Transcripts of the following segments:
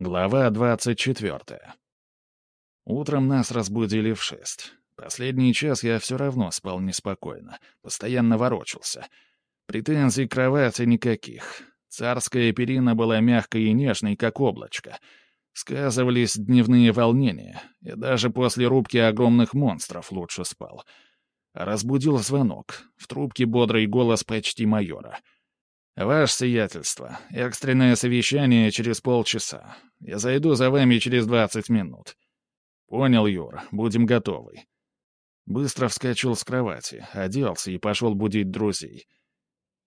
Глава 24. Утром нас разбудили в шесть. Последний час я все равно спал неспокойно, постоянно ворочался. Претензий к кровати никаких. Царская перина была мягкой и нежной, как облачко. Сказывались дневные волнения, и даже после рубки огромных монстров лучше спал. Разбудил звонок. В трубке бодрый голос почти майора — «Ваше сиятельство, экстренное совещание через полчаса. Я зайду за вами через двадцать минут». «Понял, Юр, будем готовы». Быстро вскочил с кровати, оделся и пошел будить друзей.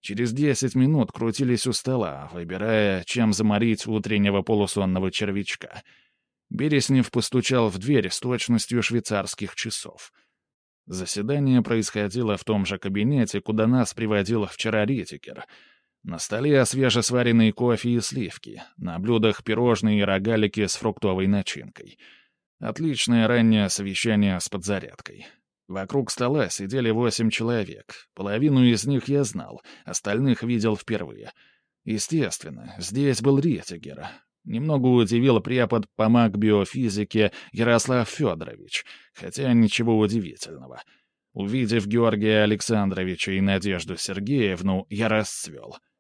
Через десять минут крутились у стола, выбирая, чем заморить утреннего полусонного червячка. Береснев постучал в дверь с точностью швейцарских часов. Заседание происходило в том же кабинете, куда нас приводил вчера Ритикер — на столе свежесваренный кофе и сливки, на блюдах пирожные и рогалики с фруктовой начинкой. Отличное раннее совещание с подзарядкой. Вокруг стола сидели восемь человек. Половину из них я знал, остальных видел впервые. Естественно, здесь был Ретигер. Немного удивил препод по маг-биофизике Ярослав Федорович, хотя ничего удивительного. Увидев Георгия Александровича и Надежду Сергеевну, я расцвел —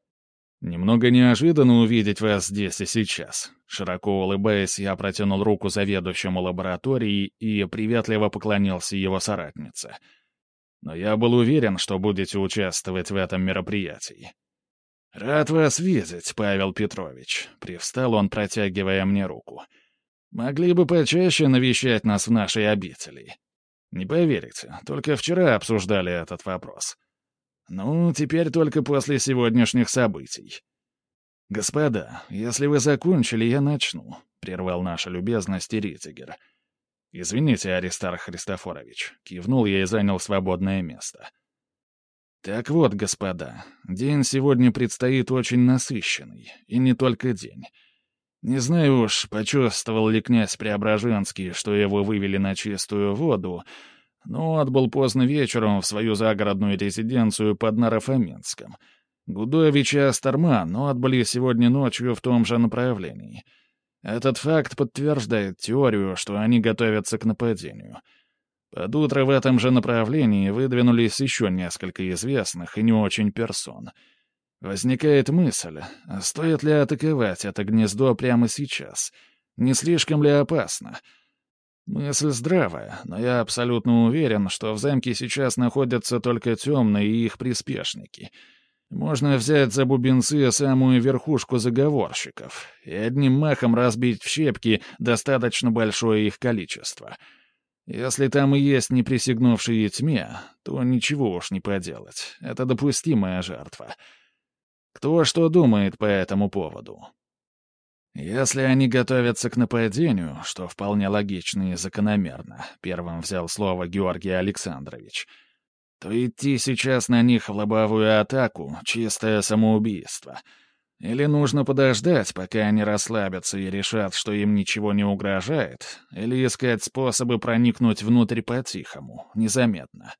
«Немного неожиданно увидеть вас здесь и сейчас». Широко улыбаясь, я протянул руку заведующему лабораторией и приветливо поклонился его соратнице. «Но я был уверен, что будете участвовать в этом мероприятии». «Рад вас видеть, Павел Петрович», — привстал он, протягивая мне руку. «Могли бы почаще навещать нас в нашей обители». «Не поверите, только вчера обсуждали этот вопрос». Ну, теперь только после сегодняшних событий. «Господа, если вы закончили, я начну», — прервал наша любезность Ритигер. «Извините, Аристар Христофорович», — кивнул я и занял свободное место. «Так вот, господа, день сегодня предстоит очень насыщенный, и не только день. Не знаю уж, почувствовал ли князь Преображенский, что его вывели на чистую воду, но отбыл поздно вечером в свою загородную резиденцию под Нарафаменском. Гудович и Астерман, но отбыли сегодня ночью в том же направлении. Этот факт подтверждает теорию, что они готовятся к нападению. Под утро в этом же направлении выдвинулись еще несколько известных и не очень персон. Возникает мысль, а стоит ли атаковать это гнездо прямо сейчас? Не слишком ли опасно? — Мысль здравая, но я абсолютно уверен, что в замке сейчас находятся только темные и их приспешники. Можно взять за бубенцы самую верхушку заговорщиков и одним махом разбить в щепки достаточно большое их количество. Если там и есть неприсягнувшие тьме, то ничего уж не поделать. Это допустимая жертва. Кто что думает по этому поводу? «Если они готовятся к нападению, что вполне логично и закономерно», — первым взял слово Георгий Александрович, «то идти сейчас на них в лобовую атаку — чистое самоубийство. Или нужно подождать, пока они расслабятся и решат, что им ничего не угрожает, или искать способы проникнуть внутрь по-тихому, незаметно».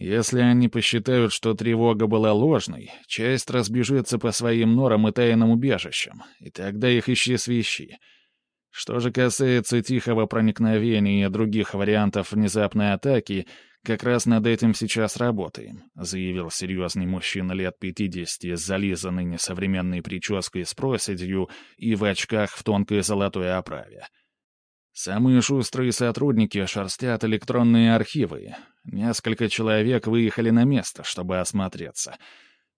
Если они посчитают, что тревога была ложной, часть разбежится по своим норам и тайным убежищам, и тогда их ищи свищи. Что же касается тихого проникновения и других вариантов внезапной атаки, как раз над этим сейчас работаем», — заявил серьезный мужчина лет 50 с зализанной несовременной прической с проседью и в очках в тонкой золотой оправе. Самые шустрые сотрудники шерстят электронные архивы. Несколько человек выехали на место, чтобы осмотреться.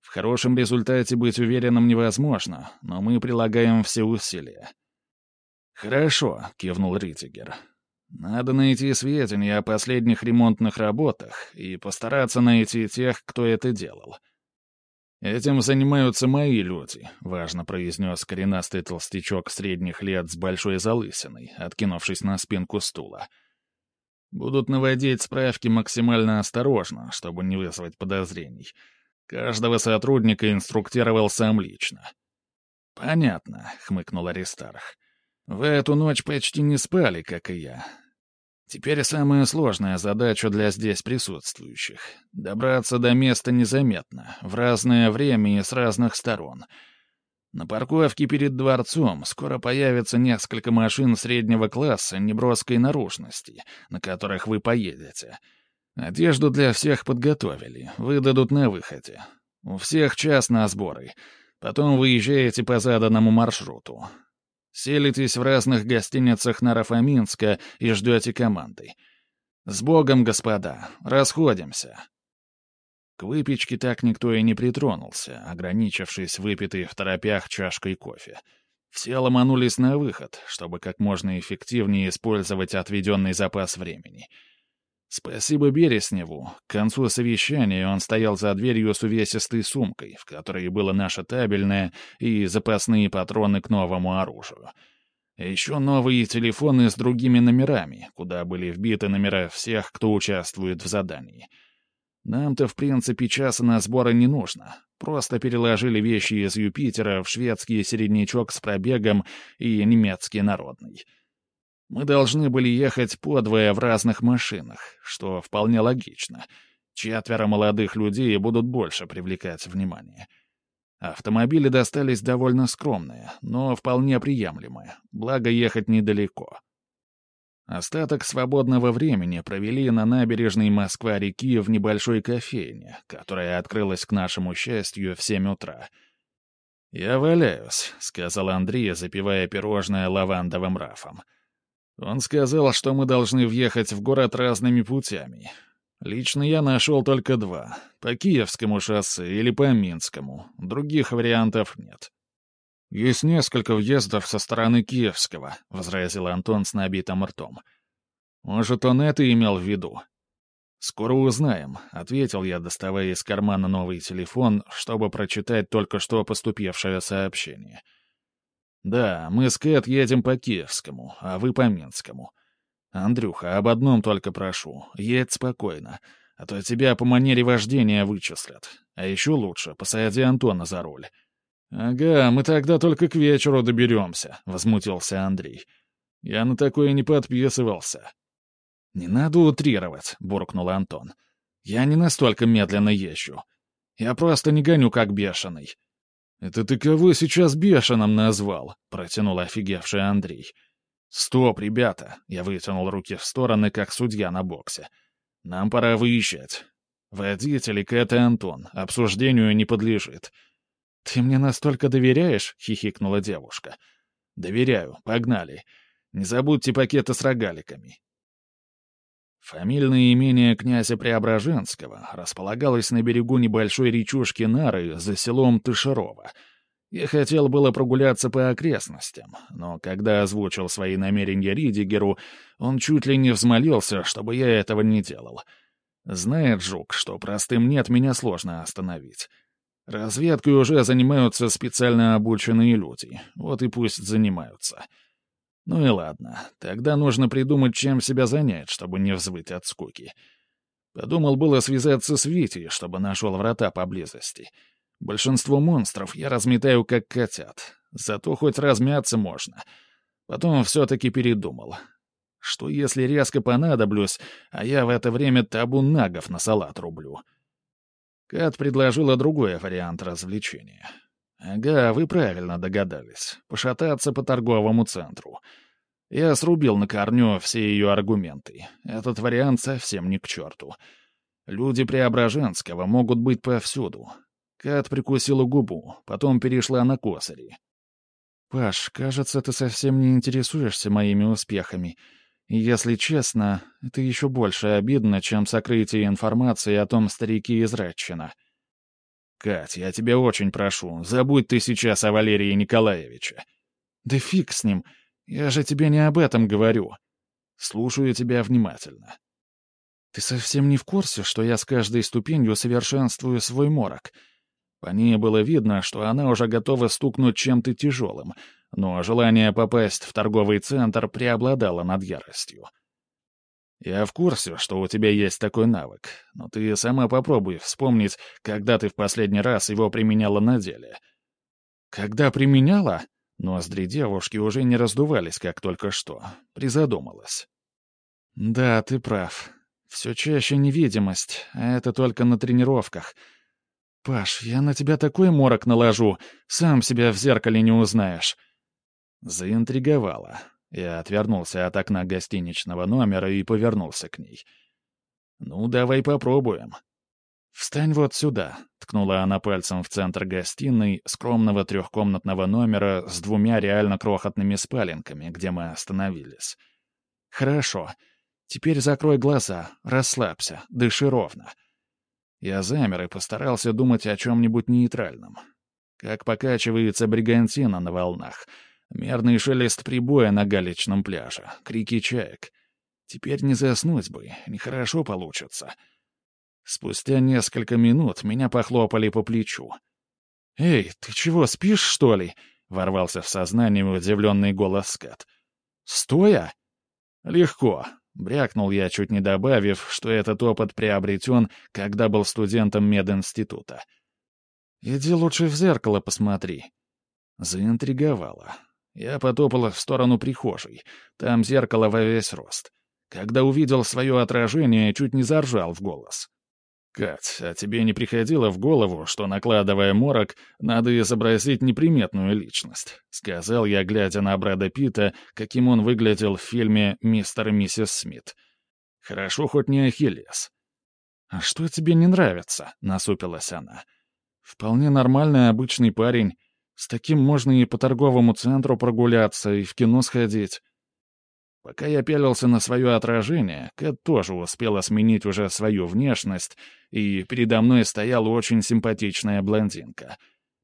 В хорошем результате быть уверенным невозможно, но мы прилагаем все усилия. «Хорошо», — кивнул Ритигер. «Надо найти сведения о последних ремонтных работах и постараться найти тех, кто это делал». «Этим занимаются мои люди», — важно произнес коренастый толстячок средних лет с большой залысиной, откинувшись на спинку стула. «Будут наводить справки максимально осторожно, чтобы не вызвать подозрений. Каждого сотрудника инструктировал сам лично». «Понятно», — хмыкнул Аристарх. «Вы эту ночь почти не спали, как и я. Теперь самая сложная задача для здесь присутствующих — добраться до места незаметно, в разное время и с разных сторон. На парковке перед дворцом скоро появится несколько машин среднего класса неброской наружности, на которых вы поедете. Одежду для всех подготовили, выдадут на выходе. У всех час на сборы. Потом выезжаете по заданному маршруту. Селитесь в разных гостиницах Нарафаминска и ждете команды. С Богом, господа, расходимся. К выпечке так никто и не притронулся, ограничившись выпитой в торопях чашкой кофе. Все ломанулись на выход, чтобы как можно эффективнее использовать отведенный запас времени. Спасибо Бересневу. К концу совещания он стоял за дверью с увесистой сумкой, в которой было наше табельное и запасные патроны к новому оружию. Еще новые телефоны с другими номерами, куда были вбиты номера всех, кто участвует в задании — нам-то, в принципе, часа на сборы не нужно. Просто переложили вещи из Юпитера в шведский середнячок с пробегом и немецкий народный. Мы должны были ехать подвое в разных машинах, что вполне логично. Четверо молодых людей будут больше привлекать внимание. Автомобили достались довольно скромные, но вполне приемлемые, благо ехать недалеко. Остаток свободного времени провели на набережной Москва-реки в небольшой кофейне, которая открылась к нашему счастью в семь утра. «Я валяюсь», — сказал Андрей, запивая пирожное лавандовым рафом. Он сказал, что мы должны въехать в город разными путями. Лично я нашел только два — по Киевскому шоссе или по Минскому. Других вариантов нет. «Есть несколько въездов со стороны Киевского», — возразил Антон с набитым ртом. «Может, он это имел в виду?» «Скоро узнаем», — ответил я, доставая из кармана новый телефон, чтобы прочитать только что поступившее сообщение. «Да, мы с Кэт едем по Киевскому, а вы по Минскому. Андрюха, об одном только прошу, едь спокойно, а то тебя по манере вождения вычислят. А еще лучше, посади Антона за руль». «Ага, мы тогда только к вечеру доберемся», — возмутился Андрей. «Я на такое не подписывался». «Не надо утрировать», — буркнул Антон. «Я не настолько медленно езжу. Я просто не гоню как бешеный». «Это ты кого сейчас бешеным назвал?» — протянул офигевший Андрей. «Стоп, ребята!» — я вытянул руки в стороны, как судья на боксе. «Нам пора выезжать. Водитель Кэт и Антон. Обсуждению не подлежит. «Ты мне настолько доверяешь?» — хихикнула девушка. «Доверяю. Погнали. Не забудьте пакеты с рогаликами». Фамильное имение князя Преображенского располагалось на берегу небольшой речушки Нары за селом Тышерово. Я хотел было прогуляться по окрестностям, но когда озвучил свои намерения Ридигеру, он чуть ли не взмолился, чтобы я этого не делал. Знает Жук, что простым нет меня сложно остановить. Разведкой уже занимаются специально обученные люди. Вот и пусть занимаются. Ну и ладно, тогда нужно придумать, чем себя занять, чтобы не взвыть от скуки. Подумал было связаться с Витей, чтобы нашел врата поблизости. Большинство монстров я разметаю как котят. Зато хоть размяться можно. Потом все-таки передумал. Что если резко понадоблюсь, а я в это время табун нагов на салат рублю?» Кат предложила другой вариант развлечения. «Ага, вы правильно догадались. Пошататься по торговому центру». Я срубил на корню все ее аргументы. Этот вариант совсем не к черту. Люди Преображенского могут быть повсюду. Кат прикусила губу, потом перешла на косари. «Паш, кажется, ты совсем не интересуешься моими успехами. И если честно, это еще больше обидно, чем сокрытие информации о том старике из Ратчина. «Кать, я тебя очень прошу, забудь ты сейчас о Валерии Николаевиче». «Да фиг с ним, я же тебе не об этом говорю. Слушаю тебя внимательно». «Ты совсем не в курсе, что я с каждой ступенью совершенствую свой морок?» По ней было видно, что она уже готова стукнуть чем-то тяжелым — но желание попасть в торговый центр преобладало над яростью. «Я в курсе, что у тебя есть такой навык, но ты сама попробуй вспомнить, когда ты в последний раз его применяла на деле». «Когда применяла?» Ноздри девушки уже не раздувались, как только что. Призадумалась. «Да, ты прав. Все чаще невидимость, а это только на тренировках. «Паш, я на тебя такой морок наложу, сам себя в зеркале не узнаешь». Заинтриговала. Я отвернулся от окна гостиничного номера и повернулся к ней. «Ну, давай попробуем». «Встань вот сюда», — ткнула она пальцем в центр гостиной, скромного трехкомнатного номера с двумя реально крохотными спаленками, где мы остановились. «Хорошо. Теперь закрой глаза, расслабься, дыши ровно». Я замер и постарался думать о чем-нибудь нейтральном. Как покачивается бригантина на волнах — Мерный шелест прибоя на галечном пляже, крики чаек. Теперь не заснуть бы, нехорошо получится. Спустя несколько минут меня похлопали по плечу. «Эй, ты чего, спишь, что ли?» — ворвался в сознание удивленный голос Скат. «Стоя?» «Легко», — брякнул я, чуть не добавив, что этот опыт приобретен, когда был студентом мединститута. «Иди лучше в зеркало посмотри». Заинтриговало. Я потопал в сторону прихожей. Там зеркало во весь рост. Когда увидел свое отражение, чуть не заржал в голос. «Кать, а тебе не приходило в голову, что, накладывая морок, надо изобразить неприметную личность?» — сказал я, глядя на Брэда Питта, каким он выглядел в фильме «Мистер и миссис Смит». «Хорошо, хоть не Ахиллес». «А что тебе не нравится?» — насупилась она. «Вполне нормальный обычный парень. С таким можно и по торговому центру прогуляться, и в кино сходить. Пока я пялился на свое отражение, Кэт тоже успела сменить уже свою внешность, и передо мной стояла очень симпатичная блондинка.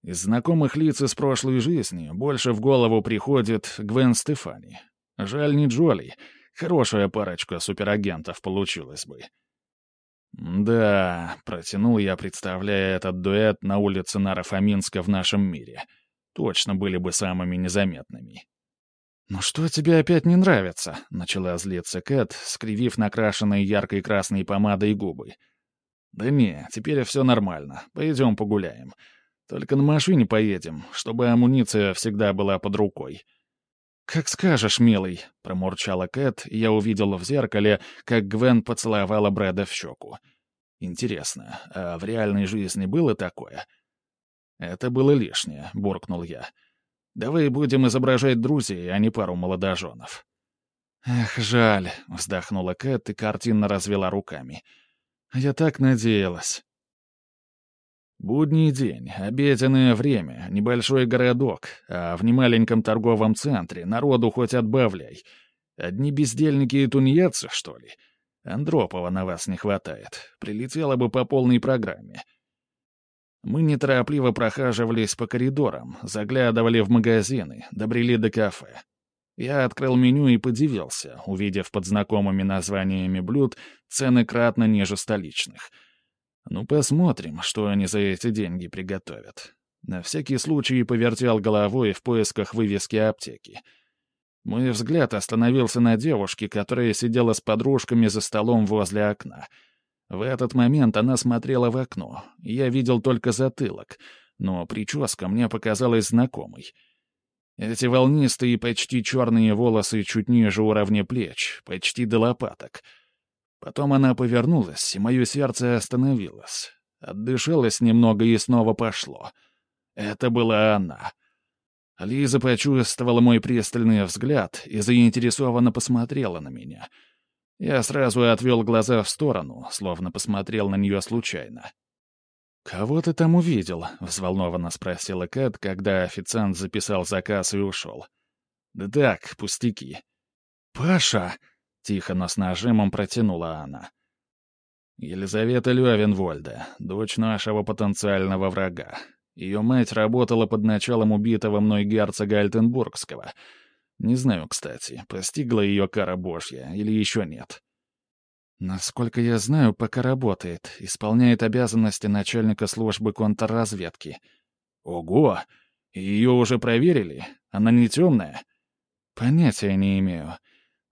Из знакомых лиц из прошлой жизни больше в голову приходит Гвен Стефани. Жаль, не Джоли. Хорошая парочка суперагентов получилась бы. «Да», — протянул я, представляя этот дуэт на улице Нарафаминска в нашем мире — точно были бы самыми незаметными. «Ну что тебе опять не нравится?» — начала злиться Кэт, скривив накрашенные яркой красной помадой губы. «Да не, теперь все нормально. Пойдем погуляем. Только на машине поедем, чтобы амуниция всегда была под рукой». «Как скажешь, милый», — промурчала Кэт, и я увидел в зеркале, как Гвен поцеловала Брэда в щеку. «Интересно, а в реальной жизни было такое?» «Это было лишнее», — буркнул я. «Давай будем изображать друзей, а не пару молодоженов». «Эх, жаль», — вздохнула Кэт и картинно развела руками. «Я так надеялась». Будний день, обеденное время, небольшой городок, а в немаленьком торговом центре народу хоть отбавляй. Одни бездельники и тунеядцы, что ли? Андропова на вас не хватает. Прилетела бы по полной программе. Мы неторопливо прохаживались по коридорам, заглядывали в магазины, добрели до кафе. Я открыл меню и подивился, увидев под знакомыми названиями блюд цены кратно ниже столичных. Ну, посмотрим, что они за эти деньги приготовят. На всякий случай повертел головой в поисках вывески аптеки. Мой взгляд остановился на девушке, которая сидела с подружками за столом возле окна — в этот момент она смотрела в окно. Я видел только затылок, но прическа мне показалась знакомой. Эти волнистые, почти черные волосы чуть ниже уровня плеч, почти до лопаток. Потом она повернулась, и мое сердце остановилось. Отдышалось немного и снова пошло. Это была она. Лиза почувствовала мой пристальный взгляд и заинтересованно посмотрела на меня — я сразу отвел глаза в сторону, словно посмотрел на нее случайно. «Кого ты там увидел?» — взволнованно спросила Кэт, когда официант записал заказ и ушел. «Да так, пустяки». «Паша!» — тихо, но с нажимом протянула она. Елизавета Левенвольда, дочь нашего потенциального врага. Ее мать работала под началом убитого мной герцога Альтенбургского — не знаю, кстати, постигла ее кара божья или еще нет. Насколько я знаю, пока работает, исполняет обязанности начальника службы контрразведки. Ого! Ее уже проверили? Она не темная? Понятия не имею.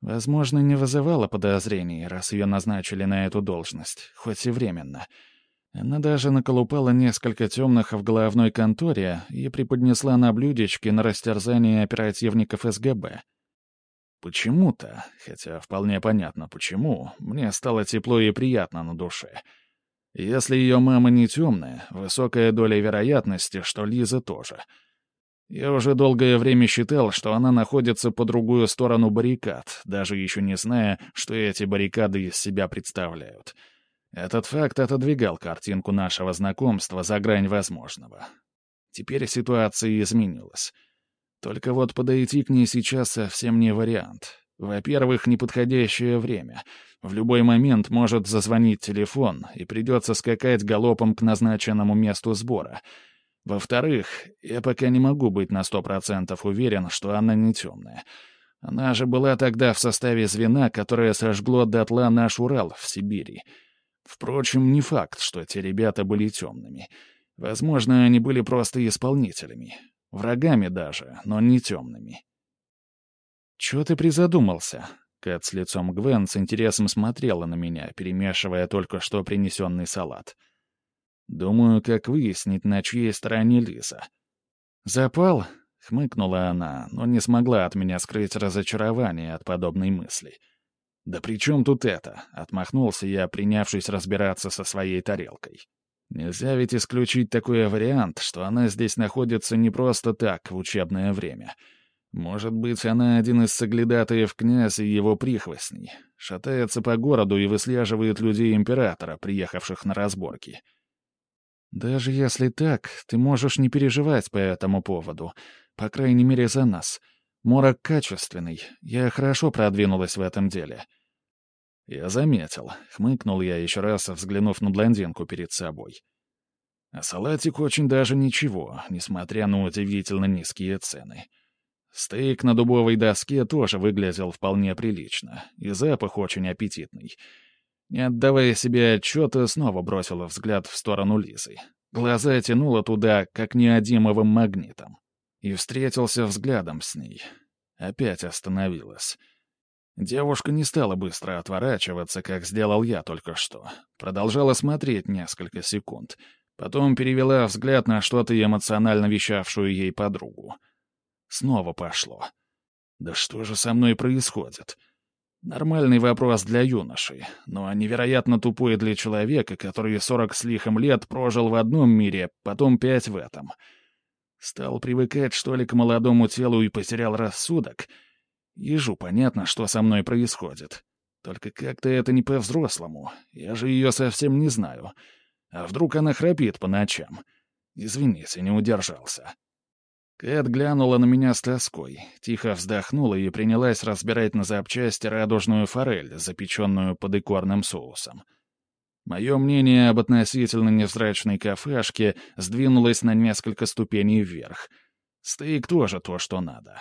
Возможно, не вызывала подозрений, раз ее назначили на эту должность, хоть и временно. — она даже наколупала несколько темных в головной конторе и преподнесла на блюдечке на растерзание оперативников СГБ. Почему-то, хотя вполне понятно почему, мне стало тепло и приятно на душе. Если ее мама не темная, высокая доля вероятности, что Лиза тоже. Я уже долгое время считал, что она находится по другую сторону баррикад, даже еще не зная, что эти баррикады из себя представляют. Этот факт отодвигал картинку нашего знакомства за грань возможного. Теперь ситуация изменилась. Только вот подойти к ней сейчас совсем не вариант. Во-первых, неподходящее время. В любой момент может зазвонить телефон, и придется скакать галопом к назначенному месту сбора. Во-вторых, я пока не могу быть на сто процентов уверен, что она не темная. Она же была тогда в составе звена, которое сожгло дотла наш Урал в Сибири. Впрочем, не факт, что те ребята были темными. Возможно, они были просто исполнителями. Врагами даже, но не темными. «Чего ты призадумался?» Кэт с лицом Гвен с интересом смотрела на меня, перемешивая только что принесенный салат. «Думаю, как выяснить, на чьей стороне Лиза». «Запал?» — хмыкнула она, но не смогла от меня скрыть разочарование от подобной мысли. «Да при чем тут это?» — отмахнулся я, принявшись разбираться со своей тарелкой. «Нельзя ведь исключить такой вариант, что она здесь находится не просто так в учебное время». Может быть, она один из соглядатаев князя и его прихвостней. Шатается по городу и выслеживает людей императора, приехавших на разборки. Даже если так, ты можешь не переживать по этому поводу. По крайней мере, за нас. Морок качественный. Я хорошо продвинулась в этом деле. Я заметил. Хмыкнул я еще раз, взглянув на блондинку перед собой. А салатик очень даже ничего, несмотря на удивительно низкие цены. — Стейк на дубовой доске тоже выглядел вполне прилично, и запах очень аппетитный. Не отдавая себе отчета, снова бросила взгляд в сторону Лизы. Глаза тянуло туда, как неодимовым магнитом. И встретился взглядом с ней. Опять остановилась. Девушка не стала быстро отворачиваться, как сделал я только что. Продолжала смотреть несколько секунд. Потом перевела взгляд на что-то эмоционально вещавшую ей подругу. Снова пошло. Да что же со мной происходит? Нормальный вопрос для юноши, но невероятно тупой для человека, который сорок с лихом лет прожил в одном мире, потом пять в этом. Стал привыкать, что ли, к молодому телу и потерял рассудок? Ежу понятно, что со мной происходит. Только как-то это не по-взрослому. Я же ее совсем не знаю. А вдруг она храпит по ночам? Извините, не удержался. Кэт глянула на меня с тоской, тихо вздохнула и принялась разбирать на запчасти радужную форель, запеченную под икорным соусом. Мое мнение об относительно невзрачной кафешке сдвинулось на несколько ступеней вверх. Стейк тоже то, что надо.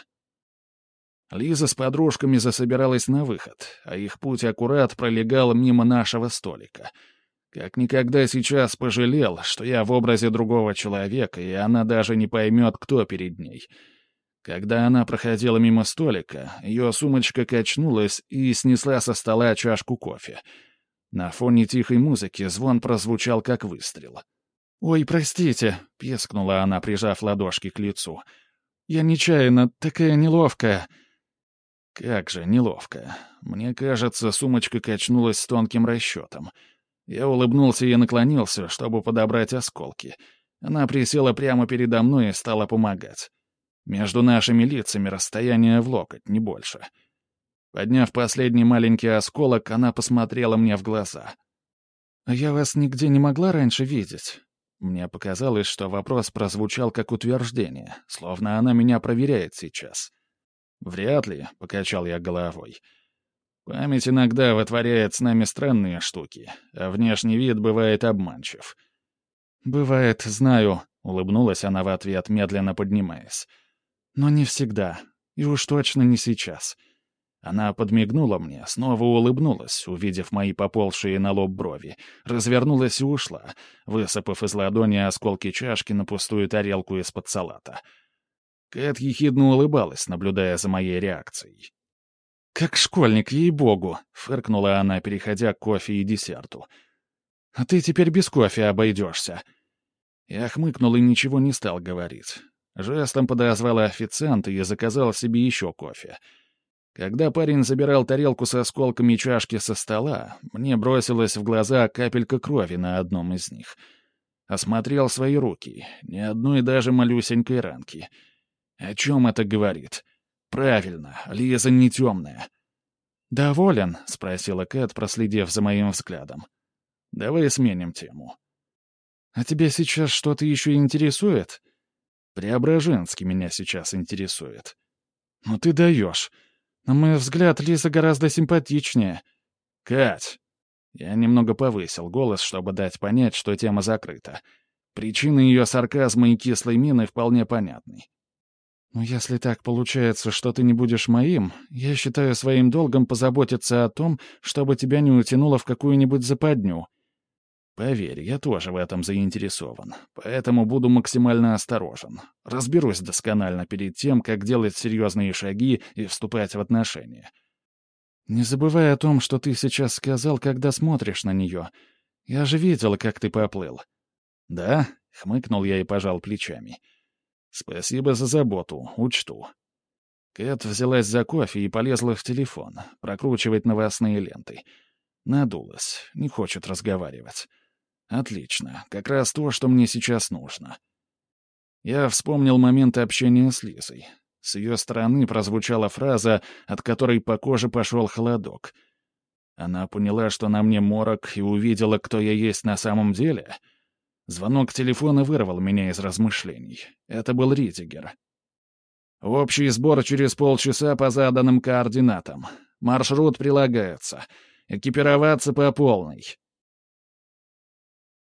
Лиза с подружками засобиралась на выход, а их путь аккурат пролегал мимо нашего столика — как никогда сейчас пожалел, что я в образе другого человека, и она даже не поймет, кто перед ней. Когда она проходила мимо столика, ее сумочка качнулась и снесла со стола чашку кофе. На фоне тихой музыки звон прозвучал, как выстрел. «Ой, простите», — пескнула она, прижав ладошки к лицу. «Я нечаянно, такая неловкая». «Как же неловко. Мне кажется, сумочка качнулась с тонким расчетом». Я улыбнулся и наклонился, чтобы подобрать осколки. Она присела прямо передо мной и стала помогать. Между нашими лицами расстояние в локоть, не больше. Подняв последний маленький осколок, она посмотрела мне в глаза. «А я вас нигде не могла раньше видеть?» Мне показалось, что вопрос прозвучал как утверждение, словно она меня проверяет сейчас. «Вряд ли», — покачал я головой. Память иногда вытворяет с нами странные штуки, а внешний вид бывает обманчив. «Бывает, знаю», — улыбнулась она в ответ, медленно поднимаясь. «Но не всегда. И уж точно не сейчас». Она подмигнула мне, снова улыбнулась, увидев мои поползшие на лоб брови, развернулась и ушла, высыпав из ладони осколки чашки на пустую тарелку из-под салата. Кэт ехидно улыбалась, наблюдая за моей реакцией. «Как школьник, ей-богу!» — фыркнула она, переходя к кофе и десерту. «А ты теперь без кофе обойдешься». Я хмыкнул и ничего не стал говорить. Жестом подозвал официанта и заказал себе еще кофе. Когда парень забирал тарелку с осколками чашки со стола, мне бросилась в глаза капелька крови на одном из них. Осмотрел свои руки, ни одной даже малюсенькой ранки. О чем это говорит? Правильно, Лиза не темная. «Доволен?» — спросила Кэт, проследив за моим взглядом. «Давай сменим тему». «А тебя сейчас что-то еще интересует?» «Преображенский меня сейчас интересует». «Ну ты даешь. На мой взгляд, Лиза гораздо симпатичнее». «Кать!» Я немного повысил голос, чтобы дать понять, что тема закрыта. Причина ее сарказма и кислой мины вполне понятны. «Ну, если так получается, что ты не будешь моим, я считаю своим долгом позаботиться о том, чтобы тебя не утянуло в какую-нибудь западню». «Поверь, я тоже в этом заинтересован, поэтому буду максимально осторожен. Разберусь досконально перед тем, как делать серьезные шаги и вступать в отношения». «Не забывай о том, что ты сейчас сказал, когда смотришь на нее. Я же видел, как ты поплыл». «Да?» — хмыкнул я и пожал плечами. — «Спасибо за заботу, учту». Кэт взялась за кофе и полезла в телефон, прокручивать новостные ленты. Надулась, не хочет разговаривать. Отлично, как раз то, что мне сейчас нужно. Я вспомнил момент общения с Лизой. С ее стороны прозвучала фраза, от которой по коже пошел холодок. Она поняла, что на мне морок, и увидела, кто я есть на самом деле — Звонок телефона вырвал меня из размышлений. Это был Ритигер. Общий сбор через полчаса по заданным координатам. Маршрут прилагается. Экипироваться по полной.